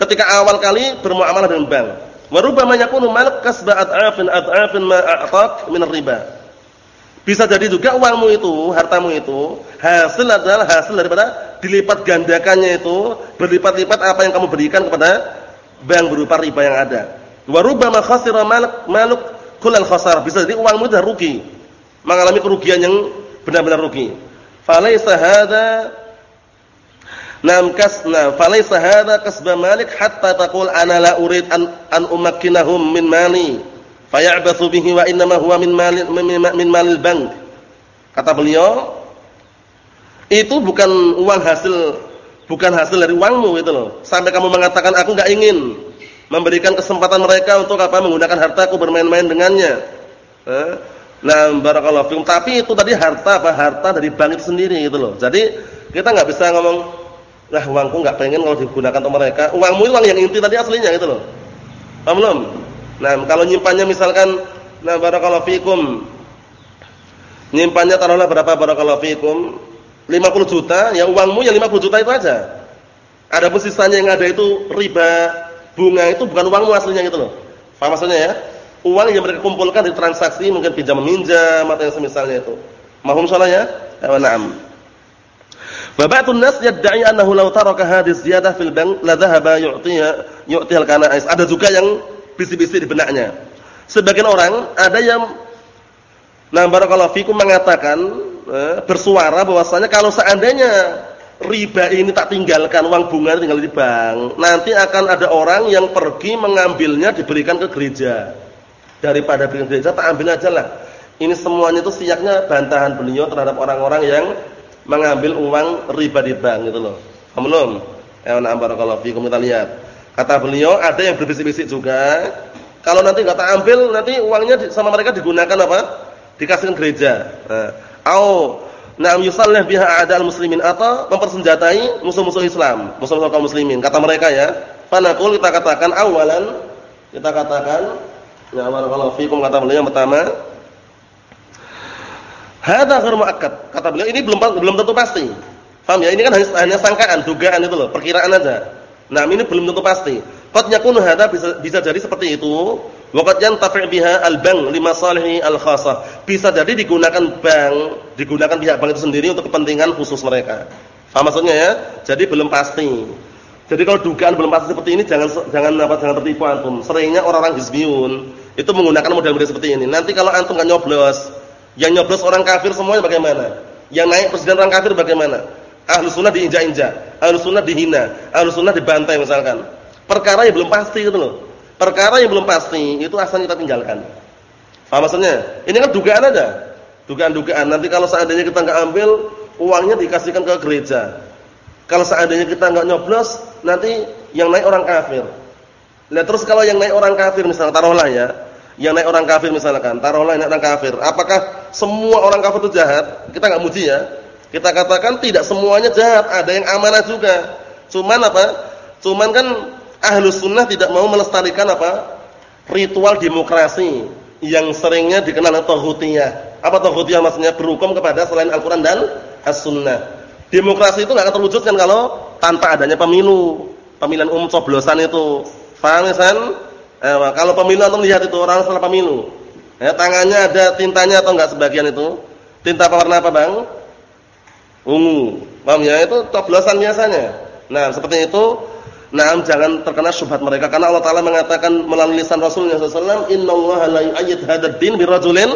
ketika awal kali bermuamalah dengan bank. Wa rubama yakunu malak kasba at'afin at'afin ma min riba. Bisa jadi juga uangmu itu, hartamu itu hasil adalah hasil daripada dilipat gandakannya itu berlipat-lipat apa yang kamu berikan kepada bank berupa riba yang ada. Wa rubbama khasira maluk maluk kullal khasar. Bisa jadi uangmu sudah rugi. Mengalami kerugian yang benar-benar rugi. Falaisa hadza Nam kasna falaisa hadza kasba malik hatta taqul ana la urid an, an umakkinahum min mali fay'bathu bihi wa inma huwa min mali min malil bank. Kata beliau, itu bukan uang hasil bukan hasil dari uangmu itu loh. Sampai kamu mengatakan aku enggak ingin memberikan kesempatan mereka untuk apa menggunakan hartaku bermain-main dengannya. Nah, barakallahu fikum. Tapi itu tadi harta apa? Harta dari bank itu sendiri gitu loh. Jadi kita nggak bisa ngomong, "Lah, uangku nggak pengen kalau digunakan untuk mereka." Uangmu itu uang yang inti tadi aslinya gitu loh. Paham belum? Nah, kalau nyimpannya misalkan nah barakallahu fikum. Nyimpannya taruhlah berapa barakallahu fikum? 50 juta, ya uangmu yang 50 juta itu aja. Ada pun sisanya yang ada itu riba bunga itu bukan uangmu aslinya gitu loh. Paham maksudnya ya? Uang yang mereka kumpulkan di transaksi mungkin pinjam meminjam atau yang semisalnya itu. Mahum soalnya? Ya, na'am. Babatun nas yad'i annahu law taraka hadhihi ziyadah fil bank la dhahaba yu'tiha kana'is. Ada juga yang bisik-bisik di benaknya. Sebagian orang ada yang Nah barakallahu fikum mengatakan eh, bersuara bahwasanya kalau seandainya riba ini tak tinggalkan uang bunga tinggal di bank nanti akan ada orang yang pergi mengambilnya diberikan ke gereja daripada berikan gereja tak ambil aja lah ini semuanya itu siaknya bantahan beliau terhadap orang-orang yang mengambil uang riba di bank gitu loh. Belum? Ya barakallahu fikum kita lihat. Kata beliau ada yang berbisik-bisik juga. Kalau nanti enggak tak ambil nanti uangnya sama mereka digunakan apa? Dikasihkan gereja. Nah, au Naam yusallih biha a'dal muslimin. Atau mempersenjatai musuh-musuh Islam, musuh-musuh kaum muslimin. Kata mereka ya, fanaqul kita katakan awalan kita katakan. Ya barakallahu fikum kata beliau yang pertama Hadza ghairu muakkad. Kata beliau ini belum belum tentu pasti. Paham ya? Ini kan hanya, hanya sangkaan, dugaan itu loh, perkiraan aja. Nah, ini belum tentu pasti. Qad yakunu hadza bisa bisa jadi seperti itu Waqad yantafi' biha al-bank limasalihi al-khassah. Bisa jadi digunakan bank, digunakan pihak bank itu sendiri untuk kepentingan khusus mereka. Paham maksudnya ya? Jadi belum pasti. Jadi kalau dugaan belum pasti seperti ini jangan jangan apa jangan tertipu antum. Seringnya orang-orang hizbiyun itu menggunakan model-model seperti ini. Nanti kalau antum enggak nyoblos, yang nyoblos orang kafir semuanya bagaimana? Yang naik presiden orang kafir bagaimana? Ahlus sunnah diinjak-injak, ahlus sunnah dihina, ahlus sunnah dibantai misalkan. Perkara yang belum pasti gitu loh. Perkara yang belum pasti itu asalnya kita tinggalkan. Paham maksudnya? Ini kan dugaan aja. Dugaan-dugaan. Nanti kalau seandainya kita nggak ambil, uangnya dikasihkan ke gereja. Kalau seandainya kita nggak nyoblos, nanti yang naik orang kafir. Nah, terus kalau yang naik orang kafir misalnya taruhlah ya, yang naik orang kafir misalkan, taruhlah naik orang kafir, apakah semua orang kafir itu jahat? Kita nggak muji ya. Kita katakan tidak semuanya jahat, ada yang amanah juga. Cuman apa? Cuman kan ahlus sunnah tidak mau melestarikan apa? Ritual demokrasi yang seringnya dikenal tauhidiyah. Apa tauhidiyah maksudnya? Berhukum kepada selain Al-Qur'an dan As-Sunnah. Demokrasi itu nggak akan terwujudkan kalau tanpa adanya pemilu, pemilihan umum coblosan itu. Paham ya? Eh, kalau pemilu antum lihat itu orang setelah pemilu. Ya, tangannya ada tintanya atau enggak sebagian itu? Tinta apa warna apa, Bang? Ungu. Paham ya? Itu coblosan biasanya. Nah, seperti itu Nah, jangan terkena syubhat mereka karena Allah taala mengatakan melalui lisan Rasulnya sallallahu alaihi wasallam, la yu'ayyid hadzal birajulin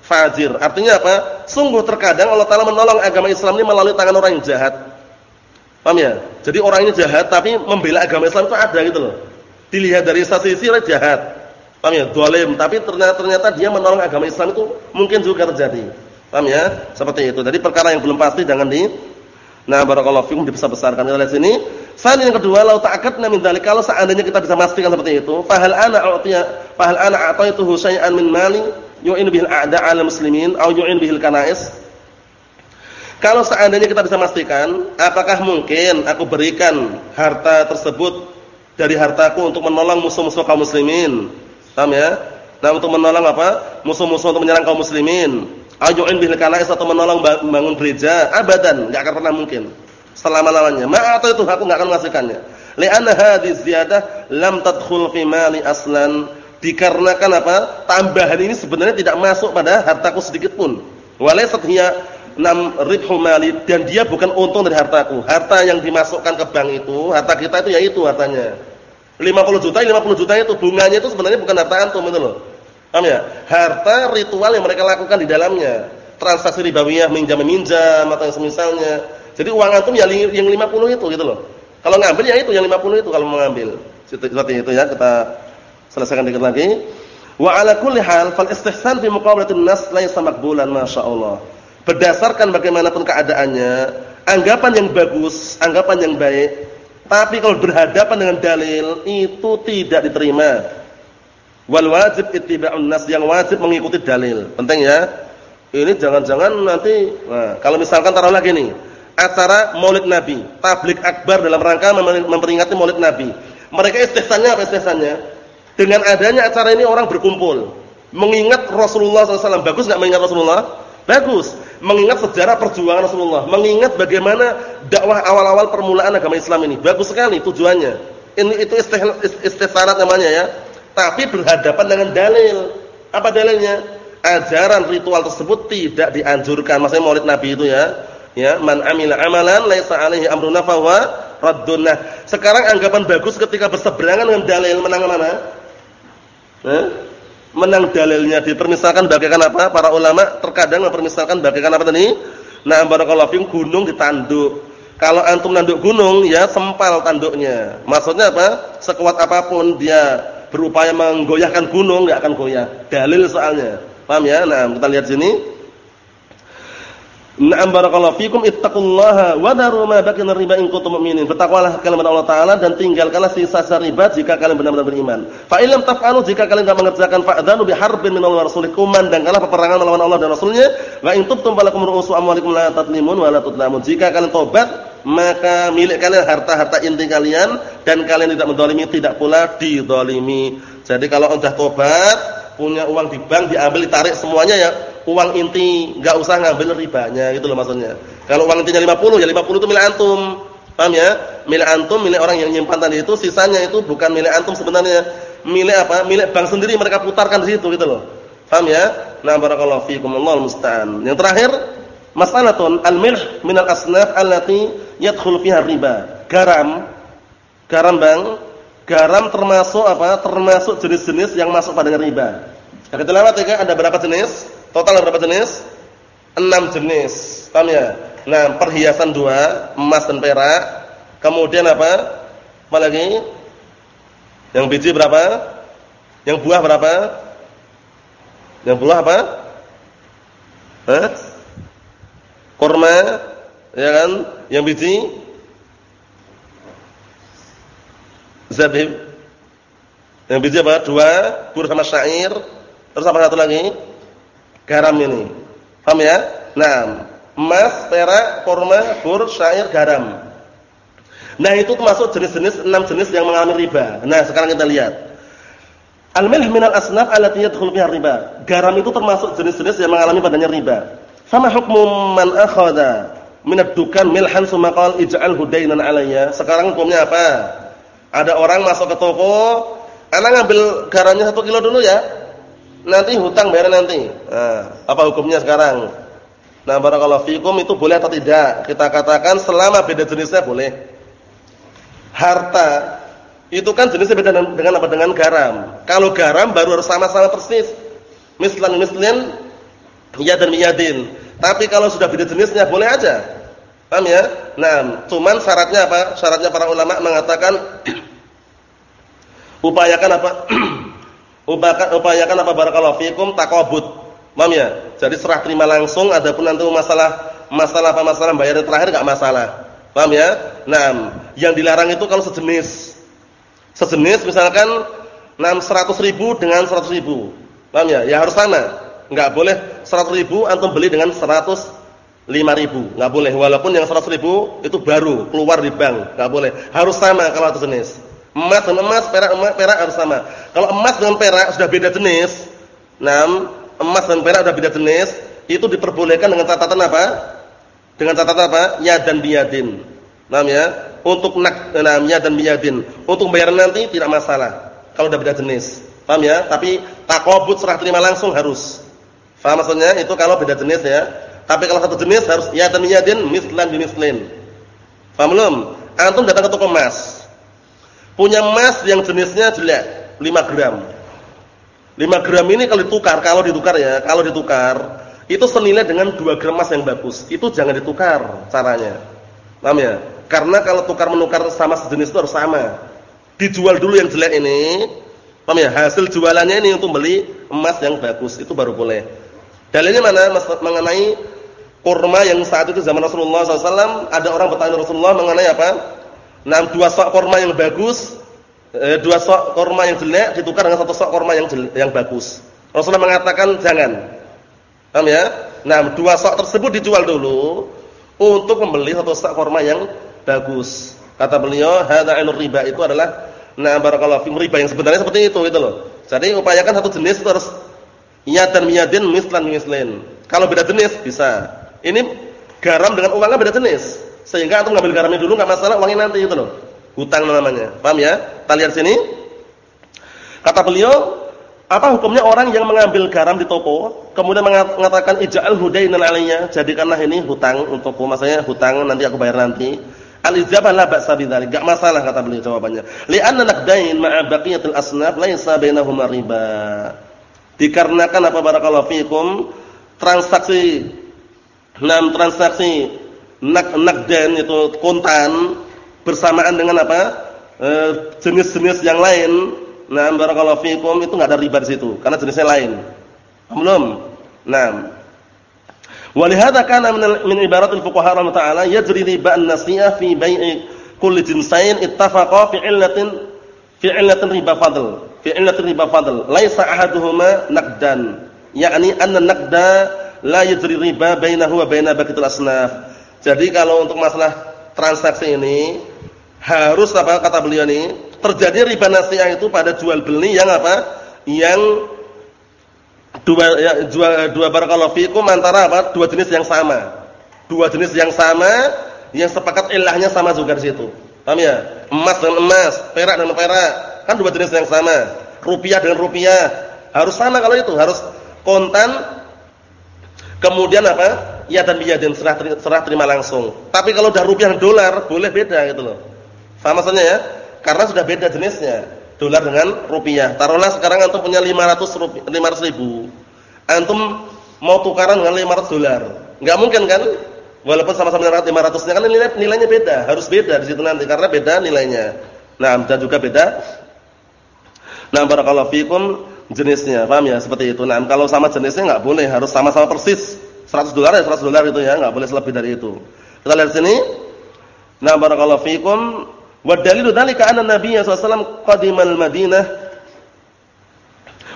fajir. Artinya apa? Sungguh terkadang Allah taala menolong agama Islam ini melalui tangan orang yang jahat. Paham ya? Jadi orang ini jahat tapi membela agama Islam itu ada gitu loh. Dilihat dari sisi sisi jahat. Paham ya? Dolim, tapi ternyata ternyata dia menolong agama Islam itu mungkin juga terjadi. Paham ya? Seperti itu. Jadi perkara yang belum pasti jangan di Nah, barakallahu fikum dibesar-besarkan. Lihat sini. Fal yang kedua, lau ta'akadna min dzalik. Kalau seandainya kita bisa memastikan seperti itu, fahal ana a'tiya, fahal ana a'taitu syai'an min mali yu'inu bihil a'da 'ala muslimin au yu'inu bihil kanais. Kalau seandainya kita bisa memastikan, apakah mungkin aku berikan harta tersebut dari hartaku untuk menolong musuh-musuh kaum muslimin? Paham ya? Nah, untuk menolong apa? Musuh-musuh untuk menyerang kaum muslimin. Ajuin bil kanais atau menolong bangun gereja, abadan, enggak akan pernah mungkin. Selama-lamanya. Ma atau itu aku enggak akan mengasihkannya. Li'anna hadhihi ziyadah lam tadkhul fi mali aslan. Dikarenakan apa? Tambahan ini sebenarnya tidak masuk pada hartaku sedikit pun. Walaysat hiya nam ribhu mali dan dia bukan untung dari hartaku. Harta yang dimasukkan ke bank itu, harta kita itu ya itu hartanya. 50 juta, 50 juta itu bunganya itu sebenarnya bukan harta antum itu loh. Paham ya? Harta ritual yang mereka lakukan di dalamnya. Transaksi ribawiyah minjam-minjam atau yang semisalnya. Jadi uang antum ya yang 50 itu gitu loh. Kalau ngambil ya itu yang 50 itu kalau mau ngambil. Seperti itu ya kita selesaikan dikit lagi. Wa ala kulli hal fal istihsan fi muqabalatin nas laisa maqbulan masyaallah berdasarkan bagaimanapun keadaannya, anggapan yang bagus, anggapan yang baik, tapi kalau berhadapan dengan dalil itu tidak diterima. Wal wajib ittiba'un nas, yang wajib mengikuti dalil. Penting ya. Ini jangan-jangan nanti nah, kalau misalkan taruh lagi nih, acara Maulid Nabi, tablik akbar dalam rangka memperingati Maulid Nabi. Mereka istihsannya apa istihsannya? Dengan adanya acara ini orang berkumpul, mengingat Rasulullah SAW. Bagus nggak mengingat Rasulullah? Bagus. Mengingat sejarah perjuangan Rasulullah, mengingat bagaimana dakwah awal-awal permulaan agama Islam ini. Bagus sekali tujuannya. Ini itu istisyarat namanya ya. Tapi berhadapan dengan dalil. Apa dalilnya? Ajaran ritual tersebut tidak dianjurkan. Maksudnya Maulid Nabi itu ya. Ya, man amila amalan laisa alaihi amruna fahuwa raddun. Nah, sekarang anggapan bagus ketika berseberangan dengan dalil menang mana? Eh? Menang dalilnya dipermisalkan bagaikan apa? Para ulama terkadang mempermisalkan bagaikan apa tadi? Nah, barakallahu fiikum gunung ditanduk. Kalau antum nanduk gunung ya sempal tanduknya. Maksudnya apa? Sekuat apa pun dia berupaya menggoyahkan gunung enggak akan goyah. Dalil soalnya. Paham ya? Nah, kita lihat sini. Na'am barakallahu fikum ittaqullaha wa daru ma baqiya riba in kuntum mu'minin. Bertakwalah kalian kepada Allah taala dan tinggalkanlah sisa-sisa riba jika kalian benar-benar beriman. Fa illam taf'alu jika kalian tidak mengerjakan fa'dhanu bi harbin min Allah wa rasulih kumandangkanlah peperangan melawan Allah dan Rasulnya. Wa in tubtum falakum ru'usu amwalikum la tatlimun wa la tutlamun. Jika kalian tobat maka milik kalian harta-harta inti kalian dan kalian tidak mendolimi tidak pula didolimi. Jadi kalau sudah tobat punya uang di bank diambil ditarik semuanya ya uang inti, enggak usah ngambil ribanya gitu loh maksudnya. Kalau uang intinya 50 ya 50 itu milik antum. Paham ya? Milik antum, milik orang yang nyimpan tadi itu, sisanya itu bukan milik antum sebenarnya. Milik apa? Milik bank sendiri mereka putarkan di situ gitu loh. Paham ya? Nah, barakallahu fiikum Allahul musta'an. Yang terakhir, mas'alatun al-milh min al-asnaf allati yadkhul fiha riba. Garam. Garam, Bang. Garam termasuk apa? Termasuk jenis-jenis yang masuk pada riba. Kita lewat ya, ada berapa jenis? Total berapa jenis? Enam jenis. Paham ya? Nah, perhiasan dua, emas dan perak. Kemudian apa? Apa lagi? Yang biji berapa? Yang buah berapa? Yang buah apa? Hah? Kurma, ya kan? Yang biji? Zabib. Yang biji apa? Dua, bur sama syair. Terus apa satu lagi? Garam ini. Paham ya? Nah, emas, perak, kurma, bur, syair, garam. Nah, itu termasuk jenis-jenis enam jenis yang mengalami riba. Nah, sekarang kita lihat. Al-milh minal asnaf allati yadkhulu fiha riba. Garam itu termasuk jenis-jenis yang mengalami padanya riba. Sama hukum man akhadha min ad-dukan milhan summa qala ij'al hudainan alayya. Sekarang hukumnya apa? Ada orang masuk ke toko, anak ngambil garamnya satu kilo dulu ya. Nanti hutang bayar nanti. Nah, apa hukumnya sekarang? Nah, barakallahu fikum itu boleh atau tidak? Kita katakan selama beda jenisnya boleh. Harta itu kan jenisnya beda dengan, apa? Dengan garam. Kalau garam baru harus sama-sama persis. Mislan mislan ya dan miyadin. Tapi kalau sudah beda jenisnya boleh aja. Paham ya? Nah, cuman syaratnya apa? Syaratnya para ulama mengatakan [clears throat] upayakan apa? [clears throat] upayakan upayakan apa barakallahu fikum taqabud. Paham ya? Jadi serah terima langsung adapun nanti masalah masalah apa masalah bayar terakhir enggak masalah. Paham ya? Nah, yang dilarang itu kalau sejenis sejenis misalkan 600 ribu dengan 100 ribu. Paham ya? Ya harus sama. Enggak boleh 100 ribu antum beli dengan 105 ribu. Enggak boleh. Walaupun yang 100 ribu itu baru keluar di bank. Enggak boleh. Harus sama kalau itu jenis. Emas dengan emas, perak emas, perak harus sama. Kalau emas dengan perak sudah beda jenis. Nah, emas dan perak sudah beda jenis, itu diperbolehkan dengan catatan apa? Dengan catatan apa? Ya dan biyadin. Paham ya? untuk naknamnya dan biyadin. Untuk bayar nanti tidak masalah kalau udah beda jenis. Paham ya? Tapi takobut serah terima langsung harus. Paham maksudnya? Itu kalau beda jenis ya. Tapi kalau satu jenis harus ya dan biyadin mislan bimislin. Paham belum? Antum datang ke toko emas. Punya emas yang jenisnya jelek, 5 gram. 5 gram ini kalau ditukar, kalau ditukar ya, kalau ditukar itu senilai dengan 2 gram emas yang bagus. Itu jangan ditukar caranya. Paham ya? Karena kalau tukar menukar sama sejenis itu harus sama. Dijual dulu yang jelek ini, paham ya? Hasil jualannya ini untuk beli emas yang bagus, itu baru boleh. Dalilnya mana? Mengenai kurma yang saat itu zaman Rasulullah SAW, ada orang bertanya Rasulullah mengenai apa? Nah, dua sok kurma yang bagus, eh, dua sok kurma yang jelek ditukar dengan satu sok kurma yang jelek, yang bagus. Rasulullah mengatakan jangan. Paham ya? Nah, dua sok tersebut dijual dulu untuk membeli satu sok kurma yang bagus. Kata beliau, hadza riba itu adalah na barakallahu fi riba yang sebenarnya seperti itu gitu loh. Jadi upayakan satu jenis itu harus dan miyadin mislan mislin. Kalau beda jenis bisa. Ini garam dengan uangnya beda jenis. Sehingga antum ngambil garamnya dulu enggak masalah, uangnya nanti gitu loh. Hutang namanya. Paham ya? Kita lihat sini. Kata beliau, apa hukumnya orang yang mengambil garam di toko, kemudian mengatakan ija'al hudainan alayya, jadikanlah ini hutang untukku, maksudnya hutang nanti aku bayar nanti. Al-ijabah la ba'sa bidzalik. Enggak masalah kata beliau jawabannya. Li'anna naqdain ma'a baqiyatil asnaf laisa bainahuma riba. Dikarenakan apa barakallahu fikum transaksi enam transaksi nakdan itu kontan bersamaan dengan apa? E, jenis-jenis yang lain. Nah, barakallahu fikum itu enggak ada riba di situ karena jenisnya lain. Belum. Nah, Walihada kana min ibaratil fuqaha rahimahullah taala yajri riba an-nasiyah fi bai'i kulli jinsain ittafaqa fi illatin fi illatin riba fadl fi illatin riba fadl laisa ahaduhuma naqdan yakni anna naqda la yajri riba bainahu wa baina baqiyatil asnaf jadi kalau untuk masalah transaksi ini harus apa kata beliau ini terjadi riba nasiah itu pada jual beli yang apa yang dua ya, dua dua barakallahu fikum antara apa? Dua jenis yang sama. Dua jenis yang sama yang sepakat ilahnya sama juga di situ. Paham ya? Emas dengan emas, perak dengan perak. Kan dua jenis yang sama. Rupiah dengan rupiah. Harus sama kalau itu, harus kontan kemudian apa? Ya dan dan serah, serah terima langsung. Tapi kalau udah rupiah dolar boleh beda gitu loh. Sama maksudnya ya? Karena sudah beda jenisnya dolar dengan rupiah. Taruhlah sekarang antum punya 500 rupiah, 500 ribu. Antum mau tukaran dengan 500 dolar. Enggak mungkin kan? Walaupun sama-sama 500-nya kan nilai, nilainya beda, harus beda di situ nanti karena beda nilainya. Nah, dan juga beda Nah, barakallahu fikum jenisnya. Paham ya? Seperti itu. Nah, kalau sama jenisnya enggak boleh, harus sama-sama persis. 100 dolar ya 100 dolar itu ya, enggak boleh lebih dari itu. Kita lihat sini. Nah, barakallahu fikum Wa dalilu dzalika anna Nabiy sallallahu qadimal Madinah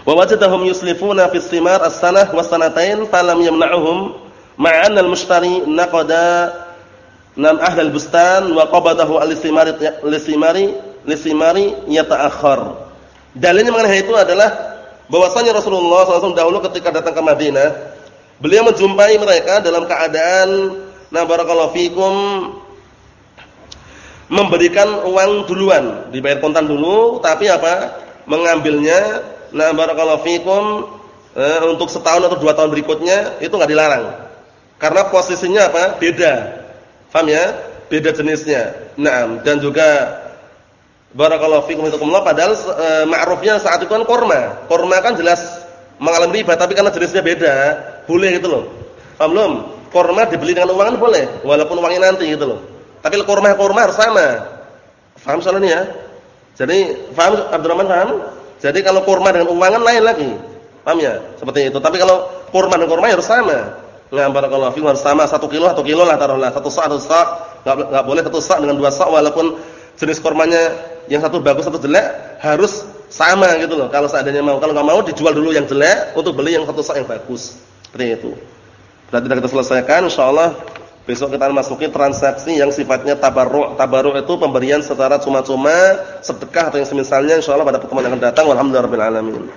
Wa wajadahum yuslifuna fi thimar as-sanah wa sanatain falam yamna'uhum ma'an al-mushtari naqada nam ahlal bustan wa qabadahu al-thimari lisimari lisimari yata'akhkhar. Dalilnya mengenai itu adalah bahwasanya Rasulullah SAW dahulu ketika datang ke Madinah, beliau menjumpai mereka dalam keadaan na barakallahu fikum memberikan uang duluan, dibayar kontan dulu, tapi apa? Mengambilnya Nah, barakallahu fikum eh, untuk setahun atau dua tahun berikutnya itu nggak dilarang. Karena posisinya apa? Beda. Paham ya? Beda jenisnya. Nah, dan juga barakallahu fikum itu kumullah padahal e, ma'rufnya saat itu kan korma. Korma kan jelas mengalami riba tapi karena jenisnya beda, boleh gitu loh. Paham belum? Korma dibeli dengan uang kan boleh, walaupun uangnya nanti gitu loh. Tapi korma-korma harus sama. Paham soalnya ya? Jadi, paham Abdurrahman paham? Jadi kalau kurma dengan uang lain lagi. Paham ya? Seperti itu. Tapi kalau kurma dan kurma harus sama. Nah, barakallahu fiikum harus sama satu kilo atau kilo lah taruhlah. Satu sak satu sak. Enggak enggak boleh satu sak dengan dua sak walaupun jenis kurmanya yang satu bagus satu jelek harus sama gitu loh. Kalau seandainya mau, kalau enggak mau dijual dulu yang jelek untuk beli yang satu sak yang bagus. Seperti itu. Berarti kita selesaikan insyaallah Besok kita masukin transaksi yang sifatnya tabarruk. Tabarruk itu pemberian secara cuma-cuma, sedekah atau yang semisalnya insyaallah pada pertemuan yang akan datang. Walhamdulillahirabbil alamin.